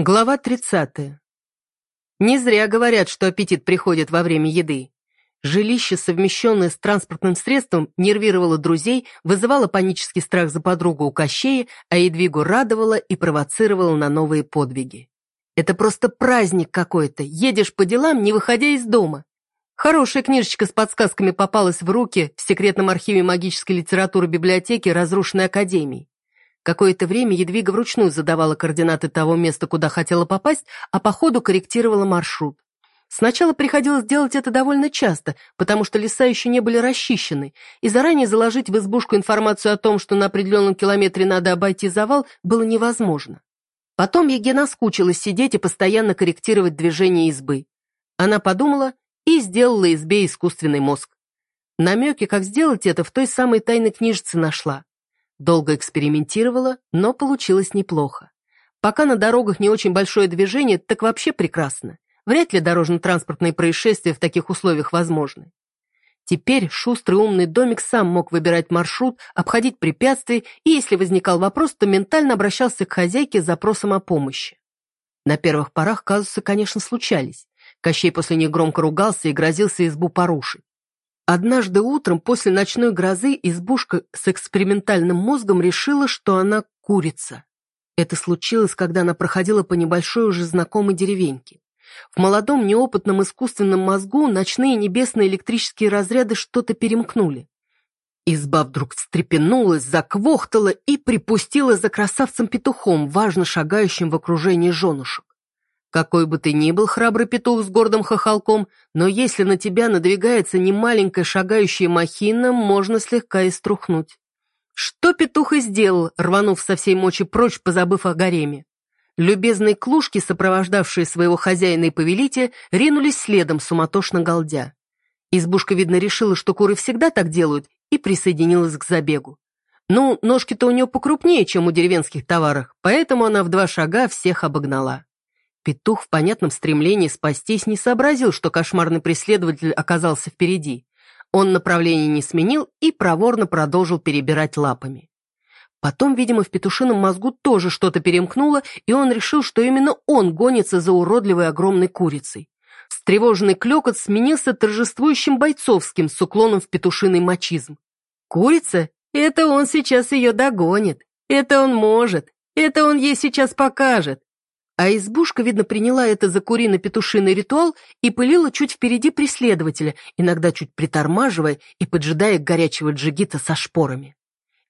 Глава 30. Не зря говорят, что аппетит приходит во время еды. Жилище, совмещенное с транспортным средством, нервировало друзей, вызывало панический страх за подругу у Кощея, а Едвигу радовало и провоцировало на новые подвиги. Это просто праздник какой-то, едешь по делам, не выходя из дома. Хорошая книжечка с подсказками попалась в руки в секретном архиве магической литературы библиотеки разрушенной академии. Какое-то время Едвига вручную задавала координаты того места, куда хотела попасть, а по ходу корректировала маршрут. Сначала приходилось делать это довольно часто, потому что леса еще не были расчищены, и заранее заложить в избушку информацию о том, что на определенном километре надо обойти завал, было невозможно. Потом Еге наскучилась сидеть и постоянно корректировать движение избы. Она подумала и сделала избе искусственный мозг. Намеки, как сделать это, в той самой тайной книжице нашла. Долго экспериментировала, но получилось неплохо. Пока на дорогах не очень большое движение, так вообще прекрасно. Вряд ли дорожно-транспортные происшествия в таких условиях возможны. Теперь шустрый умный домик сам мог выбирать маршрут, обходить препятствия, и если возникал вопрос, то ментально обращался к хозяйке с запросом о помощи. На первых порах казусы, конечно, случались. Кощей после них громко ругался и грозился избу порушить. Однажды утром после ночной грозы избушка с экспериментальным мозгом решила, что она курица. Это случилось, когда она проходила по небольшой уже знакомой деревеньке. В молодом неопытном искусственном мозгу ночные небесные электрические разряды что-то перемкнули. Изба вдруг встрепенулась, заквохтала и припустила за красавцем-петухом, важно шагающим в окружении женушек. Какой бы ты ни был храбрый петух с гордым хохолком, но если на тебя надвигается немаленькая шагающая махина, можно слегка и струхнуть. Что петух и сделал, рванув со всей мочи прочь, позабыв о гареме. Любезные клушки, сопровождавшие своего хозяина и повелителя, ринулись следом, суматошно галдя. Избушка, видно, решила, что куры всегда так делают, и присоединилась к забегу. Ну, ножки-то у нее покрупнее, чем у деревенских товаров, поэтому она в два шага всех обогнала. Петух в понятном стремлении спастись не сообразил, что кошмарный преследователь оказался впереди. Он направление не сменил и проворно продолжил перебирать лапами. Потом, видимо, в петушином мозгу тоже что-то перемкнуло, и он решил, что именно он гонится за уродливой огромной курицей. Встревоженный клекот сменился торжествующим бойцовским с уклоном в петушиный мачизм. Курица? Это он сейчас ее догонит. Это он может. Это он ей сейчас покажет. А избушка, видно, приняла это за курино-петушиный ритуал и пылила чуть впереди преследователя, иногда чуть притормаживая и поджидая горячего джигита со шпорами.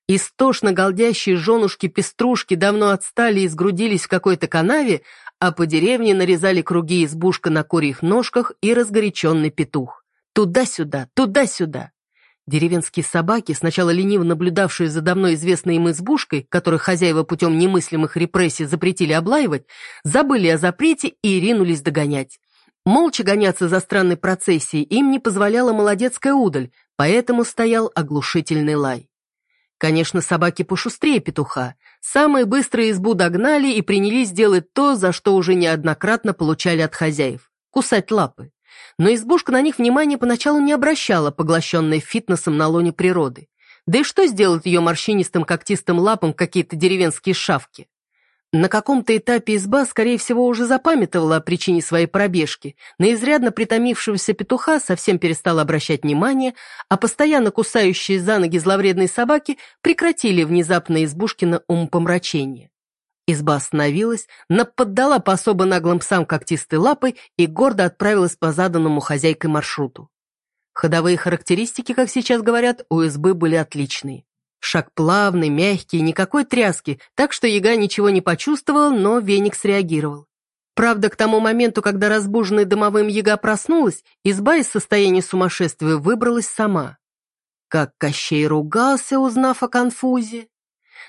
Истошно голдящие женушки-пеструшки давно отстали и сгрудились в какой-то канаве, а по деревне нарезали круги избушка на курьих ножках и разгоряченный петух. Туда-сюда, туда-сюда. Деревенские собаки, сначала лениво наблюдавшие за давно известной им избушкой, которую хозяева путем немыслимых репрессий запретили облаивать, забыли о запрете и ринулись догонять. Молча гоняться за странной процессией им не позволяла молодецкая удаль, поэтому стоял оглушительный лай. Конечно, собаки пошустрее петуха. Самые быстрые избу догнали и принялись делать то, за что уже неоднократно получали от хозяев – кусать лапы но избушка на них внимания поначалу не обращала, поглощенная фитнесом на лоне природы. Да и что сделать ее морщинистым когтистым лапам какие-то деревенские шавки? На каком-то этапе изба, скорее всего, уже запамятовала о причине своей пробежки, на изрядно притомившегося петуха совсем перестала обращать внимание, а постоянно кусающие за ноги зловредные собаки прекратили внезапно избушкино умопомрачение. Изба остановилась, наподдала по особо наглым псам когтистой лапой и гордо отправилась по заданному хозяйкой маршруту. Ходовые характеристики, как сейчас говорят, у избы были отличные. Шаг плавный, мягкий, никакой тряски, так что яга ничего не почувствовал, но веник среагировал. Правда, к тому моменту, когда разбуженный домовым яга проснулась, изба из состояния сумасшествия выбралась сама. Как Кощей ругался, узнав о конфузе.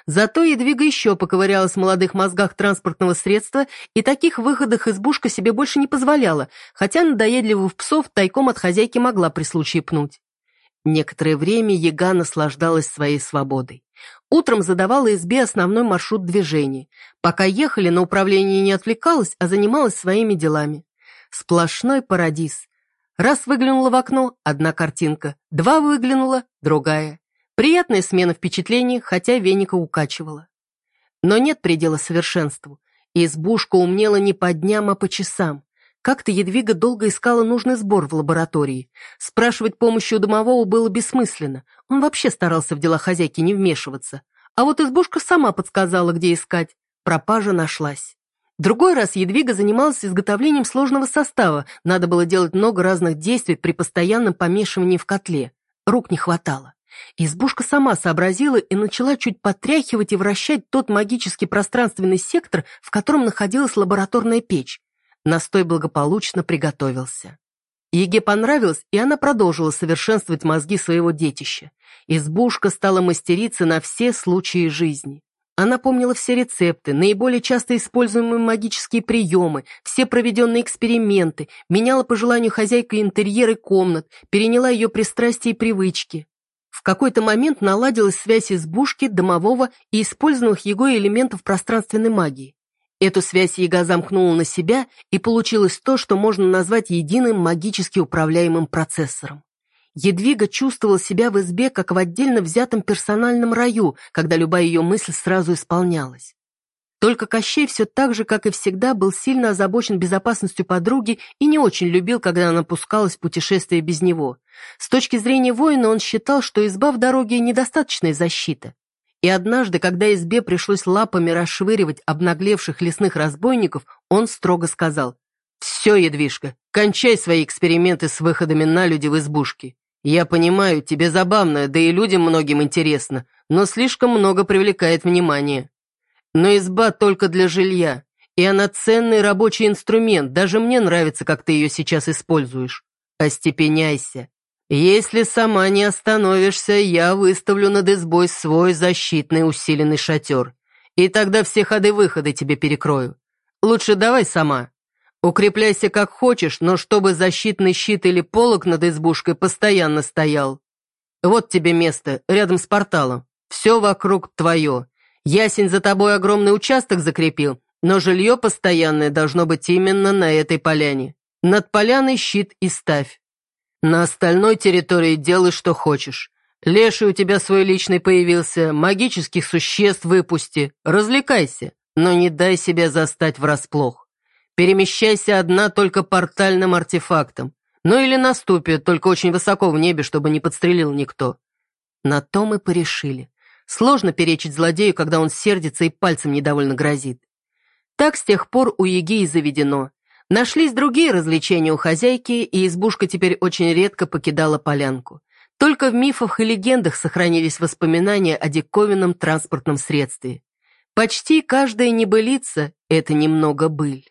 Зато Едвига еще поковырялась в молодых мозгах транспортного средства и таких выходах избушка себе больше не позволяла, хотя надоедливых псов тайком от хозяйки могла при случае пнуть. Некоторое время Яга наслаждалась своей свободой. Утром задавала избе основной маршрут движения. Пока ехали, на управление не отвлекалась, а занималась своими делами. Сплошной парадиз. Раз выглянула в окно – одна картинка, два выглянула – другая. Приятная смена впечатлений, хотя веника укачивала. Но нет предела совершенству. Избушка умнела не по дням, а по часам. Как-то Едвига долго искала нужный сбор в лаборатории. Спрашивать помощи у домового было бессмысленно. Он вообще старался в дела хозяйки не вмешиваться. А вот избушка сама подсказала, где искать. Пропажа нашлась. Другой раз Едвига занималась изготовлением сложного состава. Надо было делать много разных действий при постоянном помешивании в котле. Рук не хватало. Избушка сама сообразила и начала чуть потряхивать и вращать тот магический пространственный сектор, в котором находилась лабораторная печь. Настой благополучно приготовился. Еге понравилось, и она продолжила совершенствовать мозги своего детища. Избушка стала мастерицей на все случаи жизни. Она помнила все рецепты, наиболее часто используемые магические приемы, все проведенные эксперименты, меняла по желанию хозяйка интерьеры комнат, переняла ее пристрастия и привычки. В какой-то момент наладилась связь избушки, домового и использованных его элементов пространственной магии. Эту связь Яга замкнула на себя, и получилось то, что можно назвать единым магически управляемым процессором. Едвига чувствовала себя в избе, как в отдельно взятом персональном раю, когда любая ее мысль сразу исполнялась. Только Кощей все так же, как и всегда, был сильно озабочен безопасностью подруги и не очень любил, когда она пускалась в путешествие без него. С точки зрения воина он считал, что изба в дороге недостаточная защита. И однажды, когда избе пришлось лапами расшвыривать обнаглевших лесных разбойников, он строго сказал, «Все, Едвижка, кончай свои эксперименты с выходами на люди в избушке. Я понимаю, тебе забавно, да и людям многим интересно, но слишком много привлекает внимание. Но изба только для жилья, и она ценный рабочий инструмент, даже мне нравится, как ты ее сейчас используешь. Остепеняйся. Если сама не остановишься, я выставлю над избой свой защитный усиленный шатер. И тогда все ходы-выходы тебе перекрою. Лучше давай сама. Укрепляйся как хочешь, но чтобы защитный щит или полог над избушкой постоянно стоял. Вот тебе место, рядом с порталом. Все вокруг твое. Ясень за тобой огромный участок закрепил, но жилье постоянное должно быть именно на этой поляне. Над поляной щит и ставь. На остальной территории делай, что хочешь. Леший у тебя свой личный появился, магических существ выпусти, развлекайся, но не дай себя застать врасплох. Перемещайся одна только портальным артефактом. Ну или на только очень высоко в небе, чтобы не подстрелил никто. На то мы порешили. Сложно перечить злодею, когда он сердится и пальцем недовольно грозит. Так с тех пор у Еги и заведено. Нашлись другие развлечения у хозяйки, и избушка теперь очень редко покидала полянку. Только в мифах и легендах сохранились воспоминания о диковинном транспортном средстве. Почти каждая небылица — это немного быль.